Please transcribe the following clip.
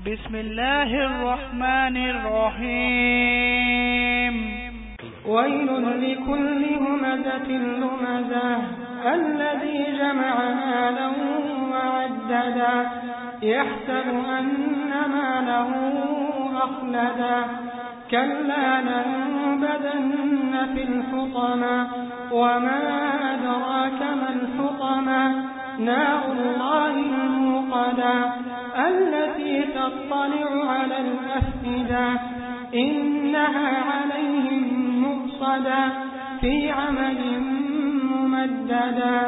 بسم الله الرحمن الرحيم. ويل لكل همزة لمزة الذي جمع مالا وعددا يحسب أن ماله أخلدا. كلا لنبدن في الحطمة وما أدراك ما الحطمة؟ نار الله الموقدا التي تطلع على الأفئدة إنها عليهم مؤصدا في عمل ممددا